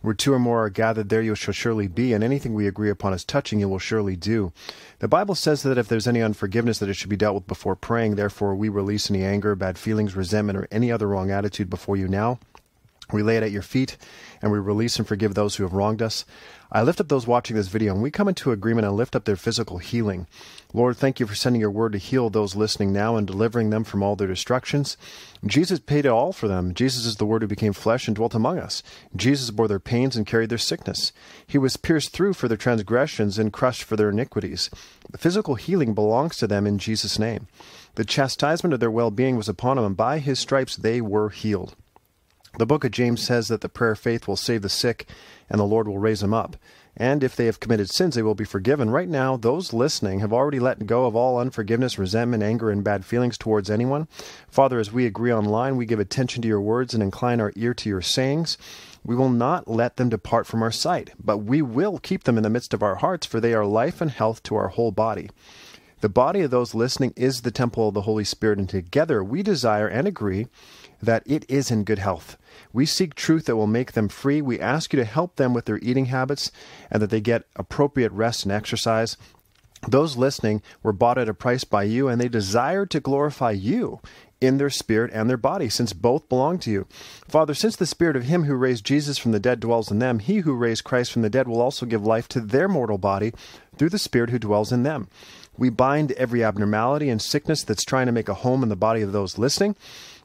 Where two or more are gathered, there you shall surely be, and anything we agree upon as touching you will surely do. The Bible says that if there's any unforgiveness, that it should be dealt with before praying. Therefore, we release any anger, bad feelings, resentment, or any other wrong attitude before you now. We lay it at your feet, and we release and forgive those who have wronged us. I lift up those watching this video, and we come into agreement and lift up their physical healing. Lord, thank you for sending your word to heal those listening now and delivering them from all their destructions. Jesus paid it all for them. Jesus is the word who became flesh and dwelt among us. Jesus bore their pains and carried their sickness. He was pierced through for their transgressions and crushed for their iniquities. The physical healing belongs to them in Jesus' name. The chastisement of their well being was upon them, and by his stripes they were healed. The book of James says that the prayer of faith will save the sick, and the Lord will raise them up. And if they have committed sins, they will be forgiven. Right now, those listening have already let go of all unforgiveness, resentment, anger, and bad feelings towards anyone. Father, as we agree online, we give attention to your words and incline our ear to your sayings. We will not let them depart from our sight, but we will keep them in the midst of our hearts, for they are life and health to our whole body. The body of those listening is the temple of the Holy Spirit, and together we desire and agree that it is in good health. We seek truth that will make them free. We ask you to help them with their eating habits and that they get appropriate rest and exercise. Those listening were bought at a price by you, and they desire to glorify you in their spirit and their body, since both belong to you. Father, since the spirit of him who raised Jesus from the dead dwells in them, he who raised Christ from the dead will also give life to their mortal body through the spirit who dwells in them. We bind every abnormality and sickness that's trying to make a home in the body of those listening.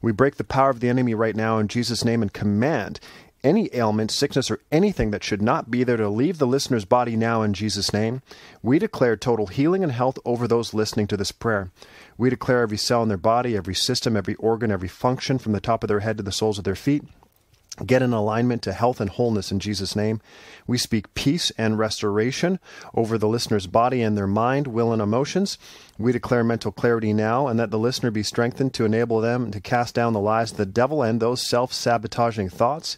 We break the power of the enemy right now in Jesus' name and command any ailment, sickness, or anything that should not be there to leave the listener's body now in Jesus' name. We declare total healing and health over those listening to this prayer. We declare every cell in their body, every system, every organ, every function from the top of their head to the soles of their feet get in alignment to health and wholeness in Jesus' name. We speak peace and restoration over the listener's body and their mind, will, and emotions. We declare mental clarity now and that the listener be strengthened to enable them to cast down the lies of the devil and those self sabotaging thoughts.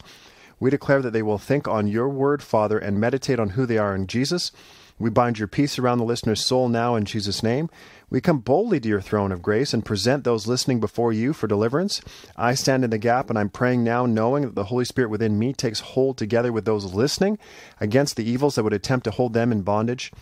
We declare that they will think on your word, Father, and meditate on who they are in Jesus. We bind your peace around the listener's soul now in Jesus' name. We come boldly to your throne of grace and present those listening before you for deliverance. I stand in the gap and I'm praying now, knowing that the Holy Spirit within me takes hold together with those listening against the evils that would attempt to hold them in bondage.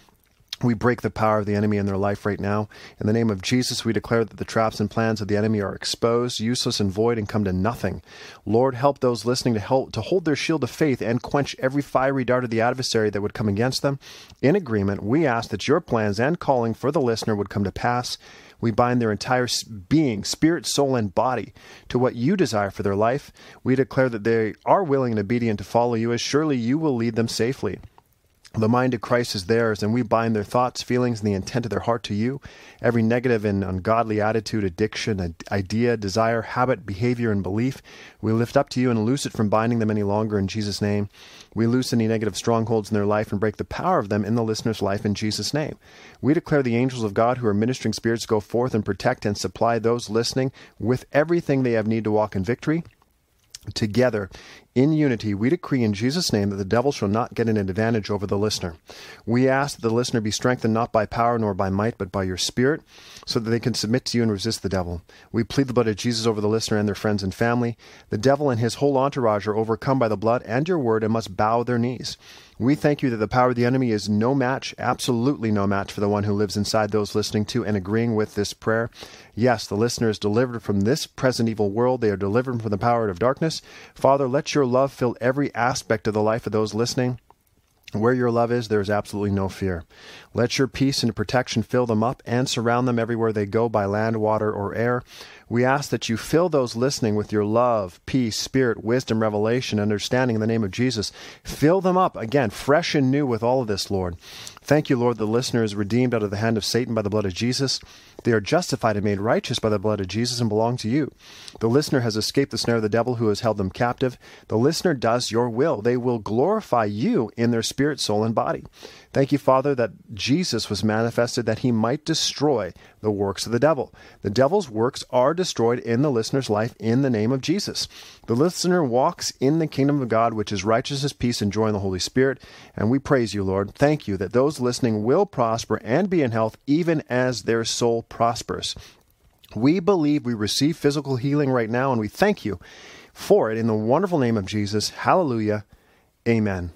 We break the power of the enemy in their life right now. In the name of Jesus, we declare that the traps and plans of the enemy are exposed, useless, and void, and come to nothing. Lord, help those listening to help to hold their shield of faith and quench every fiery dart of the adversary that would come against them. In agreement, we ask that your plans and calling for the listener would come to pass. We bind their entire being, spirit, soul, and body to what you desire for their life. We declare that they are willing and obedient to follow you, as surely you will lead them safely. The mind of Christ is theirs, and we bind their thoughts, feelings, and the intent of their heart to you. Every negative and ungodly attitude, addiction, idea, desire, habit, behavior, and belief, we lift up to you and loose it from binding them any longer in Jesus' name. We loose any negative strongholds in their life and break the power of them in the listener's life in Jesus' name. We declare the angels of God who are ministering spirits go forth and protect and supply those listening with everything they have need to walk in victory together in unity, we decree in Jesus' name that the devil shall not get an advantage over the listener. We ask that the listener be strengthened not by power nor by might, but by your Spirit, so that they can submit to you and resist the devil. We plead the blood of Jesus over the listener and their friends and family. The devil and his whole entourage are overcome by the blood and your word and must bow their knees. We thank you that the power of the enemy is no match, absolutely no match for the one who lives inside those listening to and agreeing with this prayer. Yes, the listener is delivered from this present evil world. They are delivered from the power of darkness. Father, let your love fill every aspect of the life of those listening. Where your love is, there is absolutely no fear. Let your peace and protection fill them up and surround them everywhere they go by land, water, or air. We ask that you fill those listening with your love, peace, spirit, wisdom, revelation, understanding in the name of Jesus. Fill them up, again, fresh and new with all of this, Lord. Thank you, Lord, the listener is redeemed out of the hand of Satan by the blood of Jesus. They are justified and made righteous by the blood of Jesus and belong to you. The listener has escaped the snare of the devil who has held them captive. The listener does your will. They will glorify you in their spirit, soul, and body. Thank you, Father, that Jesus was manifested that he might destroy the works of the devil. The devil's works are destroyed in the listener's life in the name of Jesus. The listener walks in the kingdom of God, which is righteousness, peace, and joy in the Holy Spirit. And we praise you, Lord. Thank you that those listening will prosper and be in health even as their soul prospers. We believe we receive physical healing right now, and we thank you for it in the wonderful name of Jesus. Hallelujah. Amen.